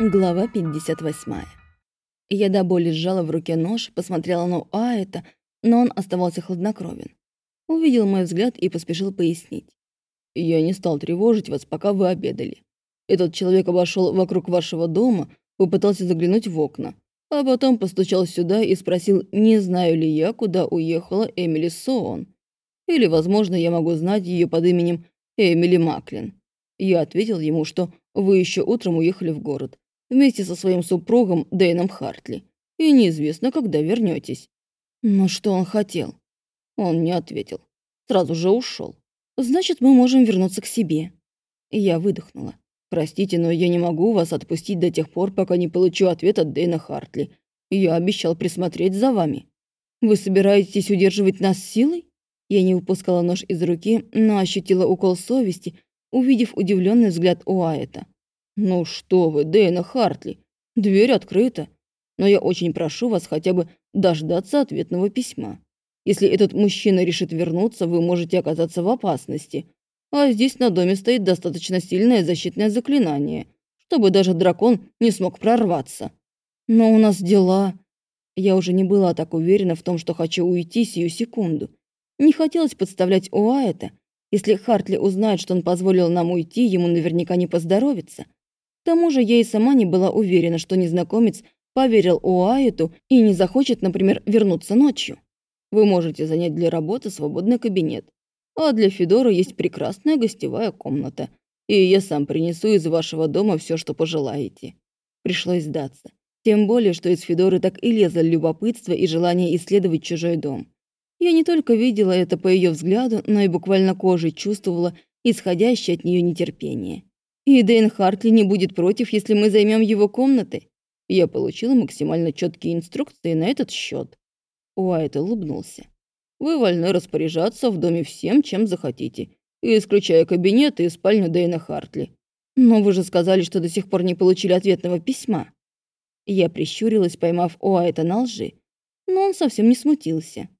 Глава 58. Я до боли сжала в руке нож, посмотрела на Аэта, но он оставался хладнокровен. Увидел мой взгляд и поспешил пояснить. «Я не стал тревожить вас, пока вы обедали. Этот человек обошел вокруг вашего дома, попытался заглянуть в окна, а потом постучал сюда и спросил, не знаю ли я, куда уехала Эмили Соон. Или, возможно, я могу знать ее под именем Эмили Маклин. Я ответил ему, что вы еще утром уехали в город, вместе со своим супругом Дэйном Хартли. И неизвестно, когда вернетесь. Но что он хотел? Он не ответил. Сразу же ушел. Значит, мы можем вернуться к себе. Я выдохнула. Простите, но я не могу вас отпустить до тех пор, пока не получу ответ от Дэйна Хартли. Я обещал присмотреть за вами. Вы собираетесь удерживать нас силой? Я не выпускала нож из руки, но ощутила укол совести, увидев удивленный взгляд Уайта. «Ну что вы, Дэйна Хартли, дверь открыта. Но я очень прошу вас хотя бы дождаться ответного письма. Если этот мужчина решит вернуться, вы можете оказаться в опасности. А здесь на доме стоит достаточно сильное защитное заклинание, чтобы даже дракон не смог прорваться. Но у нас дела. Я уже не была так уверена в том, что хочу уйти сию секунду. Не хотелось подставлять Уайта. Если Хартли узнает, что он позволил нам уйти, ему наверняка не поздоровится. К тому же я и сама не была уверена, что незнакомец поверил Уайту и не захочет, например, вернуться ночью. Вы можете занять для работы свободный кабинет. А для Федора есть прекрасная гостевая комната. И я сам принесу из вашего дома все, что пожелаете. Пришлось сдаться. Тем более, что из Федоры так и лезло любопытство и желание исследовать чужой дом. Я не только видела это по ее взгляду, но и буквально кожей чувствовала исходящее от нее нетерпение. И Дэйн Хартли не будет против, если мы займем его комнаты. Я получила максимально четкие инструкции на этот счет. Уайт улыбнулся. Вы вольны распоряжаться в доме всем, чем захотите, исключая кабинет и спальню Дэйна Хартли. Но вы же сказали, что до сих пор не получили ответного письма. Я прищурилась, поймав Уайта на лжи, но он совсем не смутился.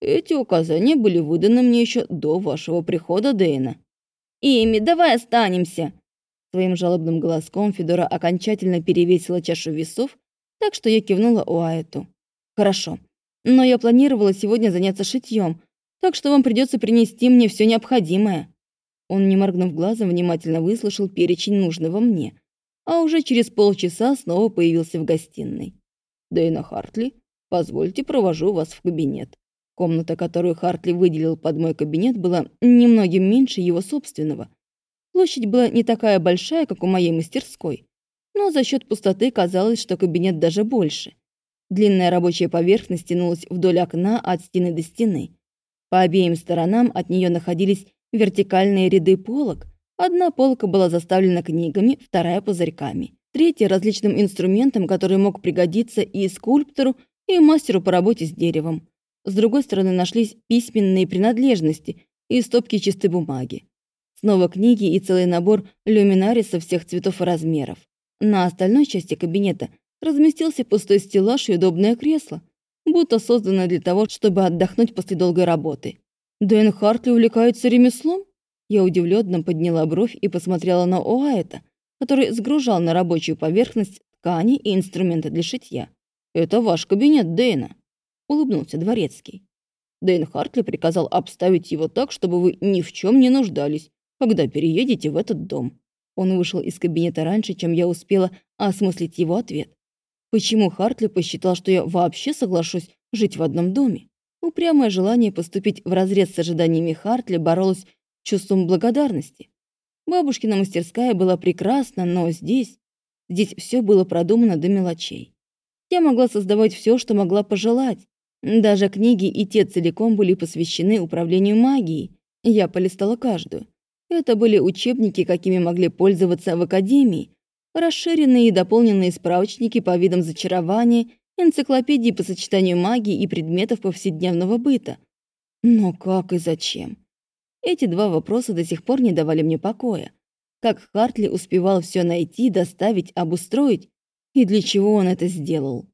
Эти указания были выданы мне еще до вашего прихода, Дэйна. «Эми, давай останемся!» Своим жалобным голоском Федора окончательно перевесила чашу весов, так что я кивнула Уайту. «Хорошо, но я планировала сегодня заняться шитьем, так что вам придется принести мне все необходимое». Он, не моргнув глазом, внимательно выслушал перечень нужного мне, а уже через полчаса снова появился в гостиной. «Дэйна Хартли, позвольте провожу вас в кабинет». Комната, которую Хартли выделил под мой кабинет, была немногим меньше его собственного — Площадь была не такая большая, как у моей мастерской, но за счет пустоты казалось, что кабинет даже больше. Длинная рабочая поверхность тянулась вдоль окна от стены до стены. По обеим сторонам от нее находились вертикальные ряды полок. Одна полка была заставлена книгами, вторая — пузырьками. Третья — различным инструментом, который мог пригодиться и скульптору, и мастеру по работе с деревом. С другой стороны нашлись письменные принадлежности и стопки чистой бумаги. Снова книги и целый набор люминарисов всех цветов и размеров. На остальной части кабинета разместился пустой стеллаж и удобное кресло, будто созданное для того, чтобы отдохнуть после долгой работы. Дэн Хартли увлекается ремеслом? Я удивленно подняла бровь и посмотрела на Уайта, который сгружал на рабочую поверхность ткани и инструменты для шитья. «Это ваш кабинет, Дэйна», — улыбнулся дворецкий. Дэйн Хартли приказал обставить его так, чтобы вы ни в чем не нуждались, когда переедете в этот дом». Он вышел из кабинета раньше, чем я успела осмыслить его ответ. Почему Хартли посчитал, что я вообще соглашусь жить в одном доме? Упрямое желание поступить вразрез с ожиданиями Хартли боролось чувством благодарности. Бабушкина мастерская была прекрасна, но здесь... Здесь все было продумано до мелочей. Я могла создавать все, что могла пожелать. Даже книги и те целиком были посвящены управлению магией. Я полистала каждую. Это были учебники, какими могли пользоваться в академии, расширенные и дополненные справочники по видам зачарования, энциклопедии по сочетанию магии и предметов повседневного быта. Но как и зачем? Эти два вопроса до сих пор не давали мне покоя. Как Хартли успевал все найти, доставить, обустроить? И для чего он это сделал?